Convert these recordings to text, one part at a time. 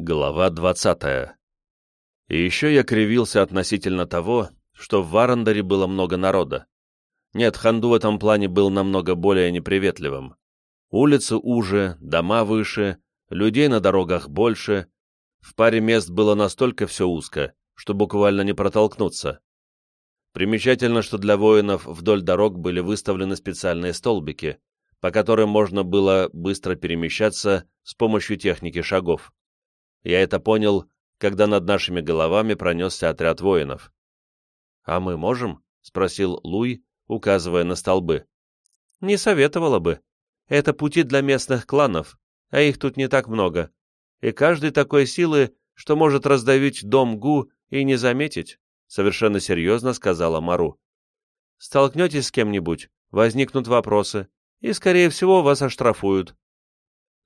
Глава 20. И еще я кривился относительно того, что в Варандаре было много народа. Нет, Ханду в этом плане был намного более неприветливым. Улицы уже, дома выше, людей на дорогах больше. В паре мест было настолько все узко, что буквально не протолкнуться. Примечательно, что для воинов вдоль дорог были выставлены специальные столбики, по которым можно было быстро перемещаться с помощью техники шагов. Я это понял, когда над нашими головами пронесся отряд воинов. «А мы можем?» — спросил Луй, указывая на столбы. «Не советовало бы. Это пути для местных кланов, а их тут не так много. И каждый такой силы, что может раздавить дом Гу и не заметить», — совершенно серьезно сказала Мару. «Столкнетесь с кем-нибудь, возникнут вопросы, и, скорее всего, вас оштрафуют».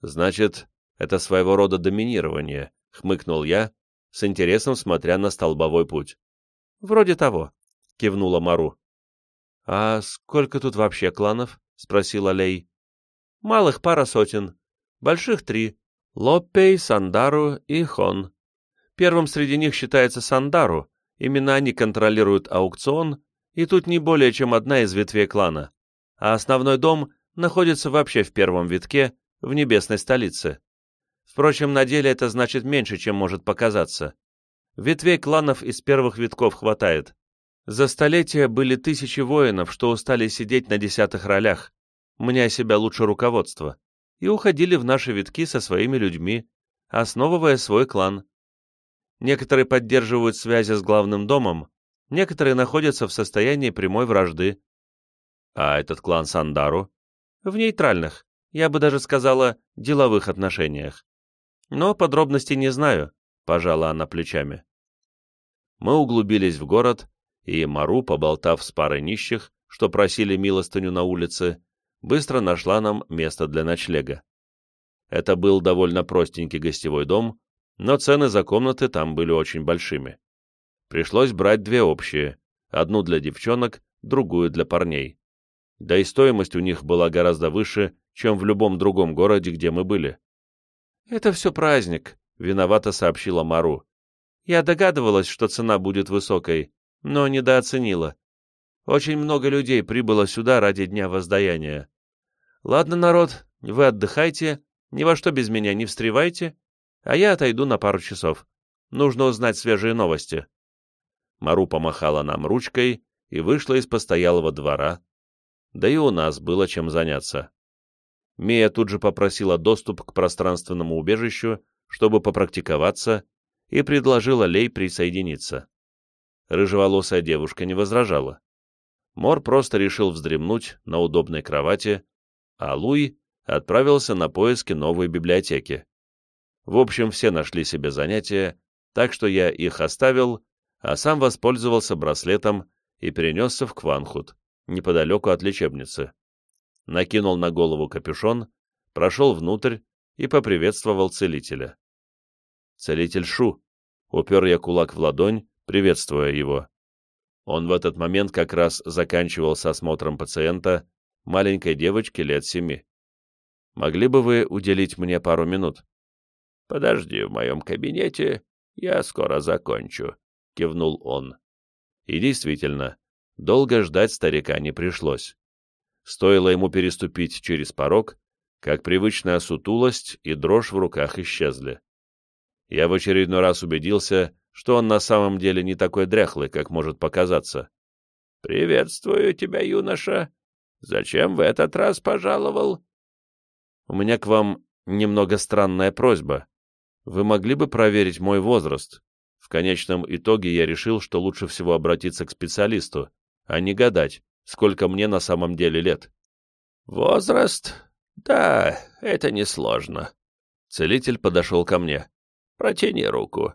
«Значит, это своего рода доминирование, хмыкнул я, с интересом смотря на столбовой путь. Вроде того, кивнула Мару. А сколько тут вообще кланов? спросила Лей. Малых пара сотен, больших три. Лоппей, Сандару и Хон. Первым среди них считается Сандару, именно они контролируют аукцион, и тут не более чем одна из ветвей клана, а основной дом находится вообще в первом витке, в небесной столице. Впрочем, на деле это значит меньше, чем может показаться. Ветвей кланов из первых витков хватает. За столетия были тысячи воинов, что устали сидеть на десятых ролях, мне себя лучше руководства, и уходили в наши витки со своими людьми, основывая свой клан. Некоторые поддерживают связи с главным домом, некоторые находятся в состоянии прямой вражды. А этот клан Сандару? В нейтральных, я бы даже сказала, деловых отношениях. Но подробностей не знаю, — пожала она плечами. Мы углубились в город, и Мару, поболтав с парой нищих, что просили милостыню на улице, быстро нашла нам место для ночлега. Это был довольно простенький гостевой дом, но цены за комнаты там были очень большими. Пришлось брать две общие, одну для девчонок, другую для парней. Да и стоимость у них была гораздо выше, чем в любом другом городе, где мы были. «Это все праздник», — виновато сообщила Мару. «Я догадывалась, что цена будет высокой, но недооценила. Очень много людей прибыло сюда ради Дня Воздаяния. Ладно, народ, вы отдыхайте, ни во что без меня не встревайте, а я отойду на пару часов. Нужно узнать свежие новости». Мару помахала нам ручкой и вышла из постоялого двора. Да и у нас было чем заняться. Мия тут же попросила доступ к пространственному убежищу, чтобы попрактиковаться, и предложила Лей присоединиться. Рыжеволосая девушка не возражала. Мор просто решил вздремнуть на удобной кровати, а Луи отправился на поиски новой библиотеки. В общем, все нашли себе занятия, так что я их оставил, а сам воспользовался браслетом и перенесся в Кванхут, неподалеку от лечебницы накинул на голову капюшон, прошел внутрь и поприветствовал целителя. «Целитель Шу!» — упер я кулак в ладонь, приветствуя его. Он в этот момент как раз заканчивал с осмотром пациента, маленькой девочки лет семи. «Могли бы вы уделить мне пару минут?» «Подожди в моем кабинете, я скоро закончу», — кивнул он. И действительно, долго ждать старика не пришлось. Стоило ему переступить через порог, как привычная сутулость и дрожь в руках исчезли. Я в очередной раз убедился, что он на самом деле не такой дряхлый, как может показаться. «Приветствую тебя, юноша. Зачем в этот раз пожаловал?» «У меня к вам немного странная просьба. Вы могли бы проверить мой возраст? В конечном итоге я решил, что лучше всего обратиться к специалисту, а не гадать, сколько мне на самом деле лет. Возраст? Да, это несложно. Целитель подошел ко мне. Протяни руку.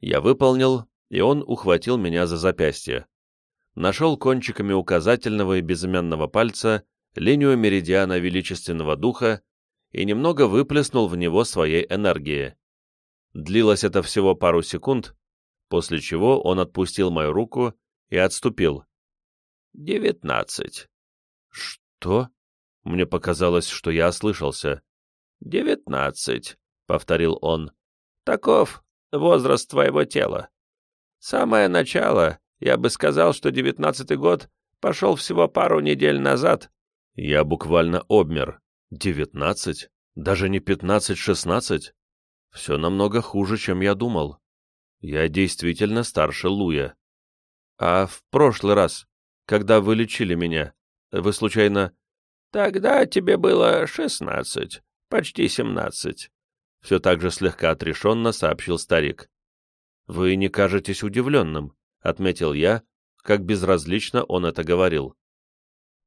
Я выполнил, и он ухватил меня за запястье. Нашел кончиками указательного и безымянного пальца линию меридиана величественного духа и немного выплеснул в него своей энергии. Длилось это всего пару секунд, после чего он отпустил мою руку и отступил. «Девятнадцать». «Что?» Мне показалось, что я ослышался. «Девятнадцать», — повторил он. Таков возраст твоего тела. Самое начало, я бы сказал, что девятнадцатый год пошел всего пару недель назад. Я буквально обмер. Девятнадцать? Даже не пятнадцать-шестнадцать? Все намного хуже, чем я думал. Я действительно старше Луя. А в прошлый раз, когда вы лечили меня, вы случайно... Тогда тебе было шестнадцать, почти семнадцать. Все так же слегка отрешенно сообщил старик. Вы не кажетесь удивленным, отметил я, как безразлично он это говорил.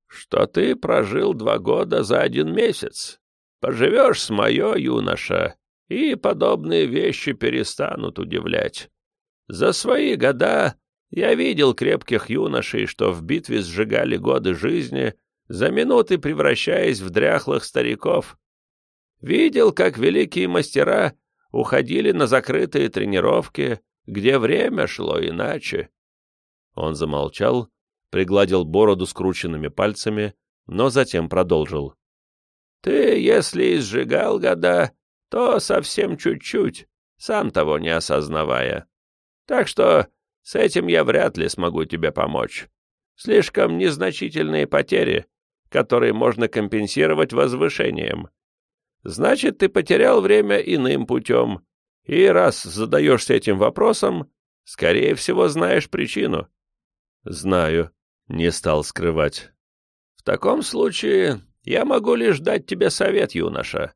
Что ты прожил два года за один месяц. Поживешь с мое, юноша, и подобные вещи перестанут удивлять. За свои года я видел крепких юношей, что в битве сжигали годы жизни, за минуты превращаясь в дряхлых стариков. Видел, как великие мастера уходили на закрытые тренировки, где время шло иначе. Он замолчал, пригладил бороду скрученными пальцами, но затем продолжил. «Ты, если сжигал года, то совсем чуть-чуть, сам того не осознавая. Так что с этим я вряд ли смогу тебе помочь. Слишком незначительные потери, которые можно компенсировать возвышением. Значит, ты потерял время иным путем, и раз задаешься этим вопросом, скорее всего, знаешь причину. Знаю, не стал скрывать. В таком случае я могу лишь дать тебе совет, юноша.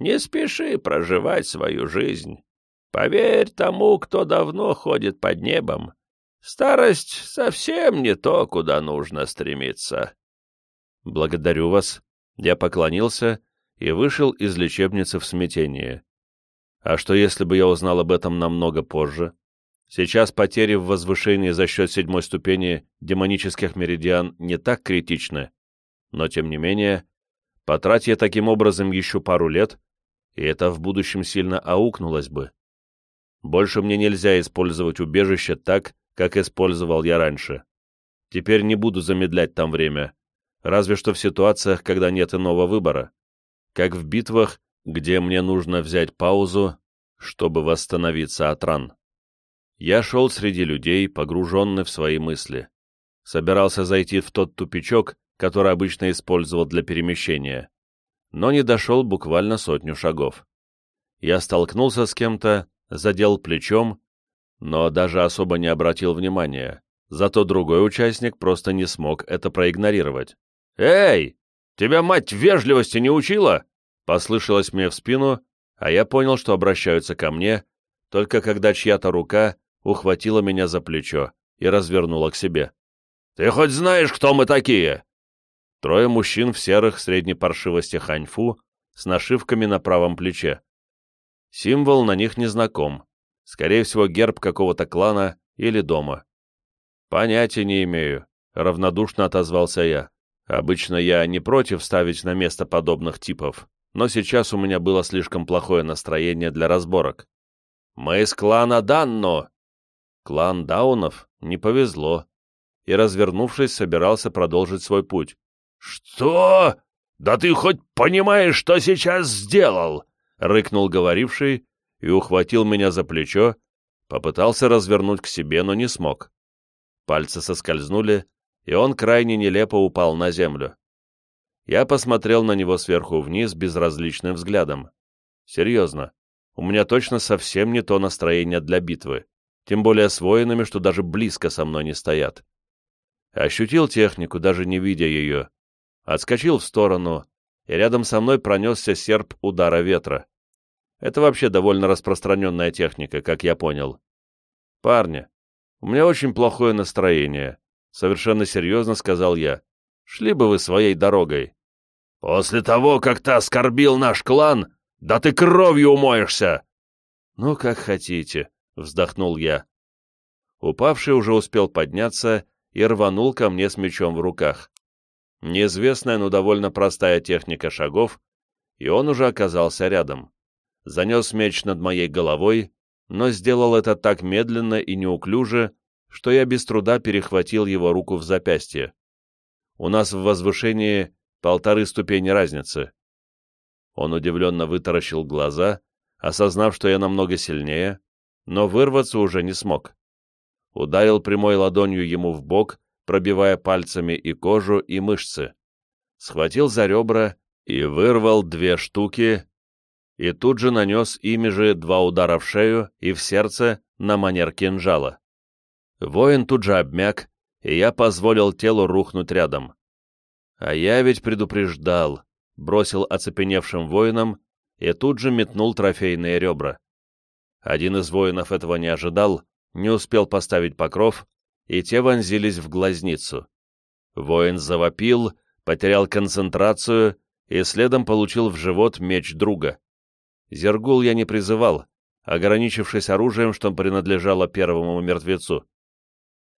Не спеши проживать свою жизнь. Поверь тому, кто давно ходит под небом. Старость совсем не то, куда нужно стремиться. Благодарю вас. Я поклонился и вышел из лечебницы в смятении. А что, если бы я узнал об этом намного позже? Сейчас потери в возвышении за счет седьмой ступени демонических меридиан не так критичны, но, тем не менее, потратя я таким образом еще пару лет, и это в будущем сильно аукнулось бы. Больше мне нельзя использовать убежище так, как использовал я раньше. Теперь не буду замедлять там время, разве что в ситуациях, когда нет иного выбора, как в битвах, где мне нужно взять паузу, чтобы восстановиться от ран. Я шел среди людей, погруженный в свои мысли. Собирался зайти в тот тупичок, который обычно использовал для перемещения но не дошел буквально сотню шагов. Я столкнулся с кем-то, задел плечом, но даже особо не обратил внимания, зато другой участник просто не смог это проигнорировать. «Эй, тебя мать вежливости не учила?» Послышалось мне в спину, а я понял, что обращаются ко мне, только когда чья-то рука ухватила меня за плечо и развернула к себе. «Ты хоть знаешь, кто мы такие?» Трое мужчин в серых средней паршивости ханьфу с нашивками на правом плече. Символ на них не знаком. Скорее всего, герб какого-то клана или дома. Понятия не имею, равнодушно отозвался я. Обычно я не против ставить на место подобных типов, но сейчас у меня было слишком плохое настроение для разборок. Мы из клана Данно. Клан Даунов не повезло. И, развернувшись, собирался продолжить свой путь. «Что? Да ты хоть понимаешь, что сейчас сделал?» — рыкнул говоривший и ухватил меня за плечо, попытался развернуть к себе, но не смог. Пальцы соскользнули, и он крайне нелепо упал на землю. Я посмотрел на него сверху вниз безразличным взглядом. Серьезно, у меня точно совсем не то настроение для битвы, тем более с воинами, что даже близко со мной не стоят. Ощутил технику, даже не видя ее, отскочил в сторону, и рядом со мной пронесся серп удара ветра. Это вообще довольно распространенная техника, как я понял. «Парни, у меня очень плохое настроение», — совершенно серьезно сказал я. «Шли бы вы своей дорогой». «После того, как ты оскорбил наш клан, да ты кровью умоешься!» «Ну, как хотите», — вздохнул я. Упавший уже успел подняться и рванул ко мне с мечом в руках. Неизвестная, но довольно простая техника шагов, и он уже оказался рядом. Занес меч над моей головой, но сделал это так медленно и неуклюже, что я без труда перехватил его руку в запястье. У нас в возвышении полторы ступени разницы. Он удивленно вытаращил глаза, осознав, что я намного сильнее, но вырваться уже не смог. Ударил прямой ладонью ему в бок, пробивая пальцами и кожу, и мышцы. Схватил за ребра и вырвал две штуки, и тут же нанес ими же два удара в шею и в сердце на манер кинжала. Воин тут же обмяк, и я позволил телу рухнуть рядом. А я ведь предупреждал, бросил оцепеневшим воинам и тут же метнул трофейные ребра. Один из воинов этого не ожидал, не успел поставить покров, и те вонзились в глазницу. Воин завопил, потерял концентрацию и следом получил в живот меч друга. Зергул я не призывал, ограничившись оружием, что принадлежало первому мертвецу.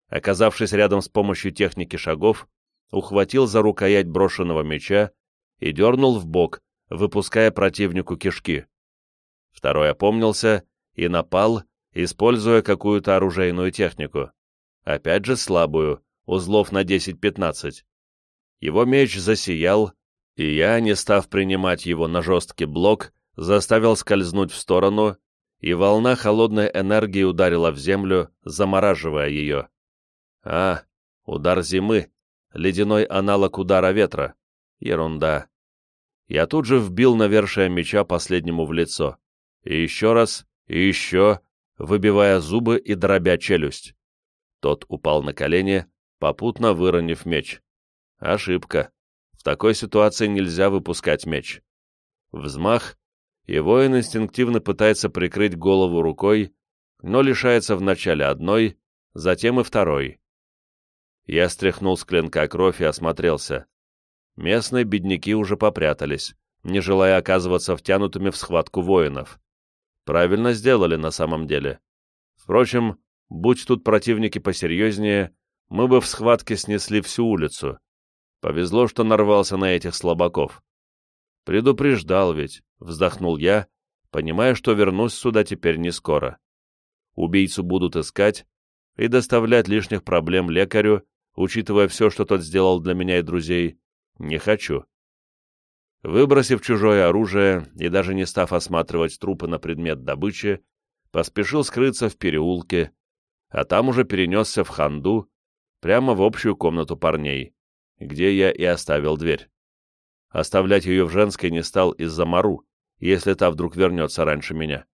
Оказавшись рядом с помощью техники шагов, ухватил за рукоять брошенного меча и дернул в бок, выпуская противнику кишки. Второй опомнился и напал, используя какую-то оружейную технику. Опять же слабую, узлов на 10-15. Его меч засиял, и я, не став принимать его на жесткий блок, заставил скользнуть в сторону, и волна холодной энергии ударила в землю, замораживая ее. А, удар зимы, ледяной аналог удара ветра. Ерунда. Я тут же вбил навершие меча последнему в лицо. И еще раз, и еще, выбивая зубы и дробя челюсть. Тот упал на колени, попутно выронив меч. Ошибка. В такой ситуации нельзя выпускать меч. Взмах, и воин инстинктивно пытается прикрыть голову рукой, но лишается вначале одной, затем и второй. Я стряхнул с клинка кровь и осмотрелся. Местные бедняки уже попрятались, не желая оказываться втянутыми в схватку воинов. Правильно сделали на самом деле. Впрочем, будь тут противники посерьезнее, мы бы в схватке снесли всю улицу. Повезло, что нарвался на этих слабаков. Предупреждал ведь, вздохнул я, понимая, что вернусь сюда теперь не скоро. Убийцу будут искать и доставлять лишних проблем лекарю, учитывая все, что тот сделал для меня и друзей, не хочу. Выбросив чужое оружие и даже не став осматривать трупы на предмет добычи, поспешил скрыться в переулке, а там уже перенесся в ханду, прямо в общую комнату парней, где я и оставил дверь. Оставлять ее в женской не стал из-за Мару, если та вдруг вернется раньше меня.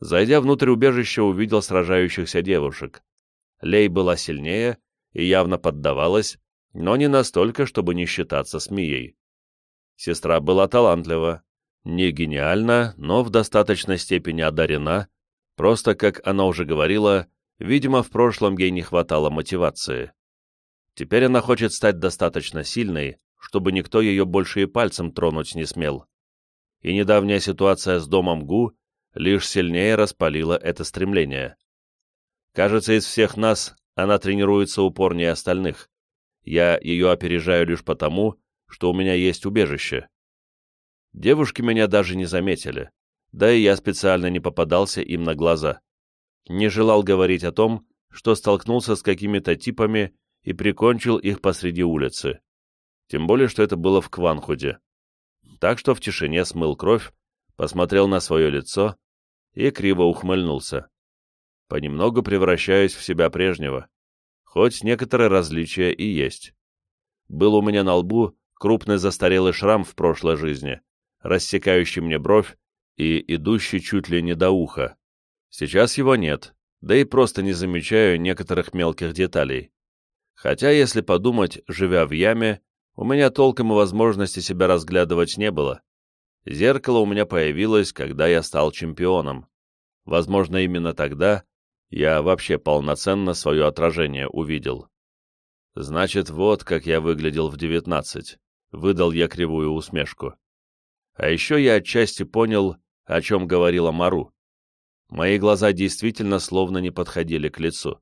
Зайдя внутрь убежища, увидел сражающихся девушек. Лей была сильнее и явно поддавалась, но не настолько, чтобы не считаться смеей. Сестра была талантлива, не гениальна, но в достаточной степени одарена, просто, как она уже говорила, видимо, в прошлом ей не хватало мотивации. Теперь она хочет стать достаточно сильной, чтобы никто ее больше и пальцем тронуть не смел. И недавняя ситуация с домом Гу лишь сильнее распалила это стремление. Кажется, из всех нас она тренируется упорнее остальных. Я ее опережаю лишь потому, что у меня есть убежище. Девушки меня даже не заметили, да и я специально не попадался им на глаза. Не желал говорить о том, что столкнулся с какими-то типами и прикончил их посреди улицы. Тем более, что это было в Кванхуде. Так что в тишине смыл кровь, посмотрел на свое лицо и криво ухмыльнулся. Понемногу превращаюсь в себя прежнего, хоть некоторые различия и есть. Был у меня на лбу крупный застарелый шрам в прошлой жизни, рассекающий мне бровь и идущий чуть ли не до уха. Сейчас его нет, да и просто не замечаю некоторых мелких деталей. Хотя, если подумать, живя в яме, у меня толком и возможности себя разглядывать не было. Зеркало у меня появилось, когда я стал чемпионом. Возможно, именно тогда я вообще полноценно свое отражение увидел. Значит, вот как я выглядел в девятнадцать. Выдал я кривую усмешку. А еще я отчасти понял, о чем говорила Мару. Мои глаза действительно словно не подходили к лицу.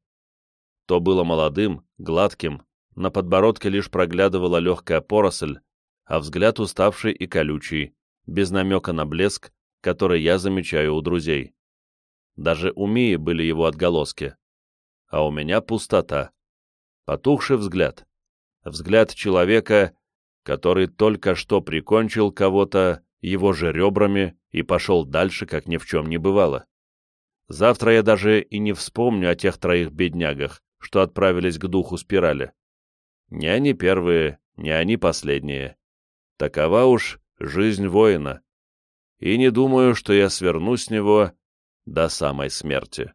То было молодым, гладким, на подбородке лишь проглядывала легкая поросль, а взгляд уставший и колючий, без намека на блеск, который я замечаю у друзей. Даже у Мии были его отголоски. А у меня пустота. Потухший взгляд. Взгляд человека, который только что прикончил кого-то его же ребрами и пошел дальше, как ни в чем не бывало. Завтра я даже и не вспомню о тех троих беднягах, что отправились к духу спирали. Не они первые, не они последние. Такова уж жизнь воина. И не думаю, что я сверну с него до самой смерти.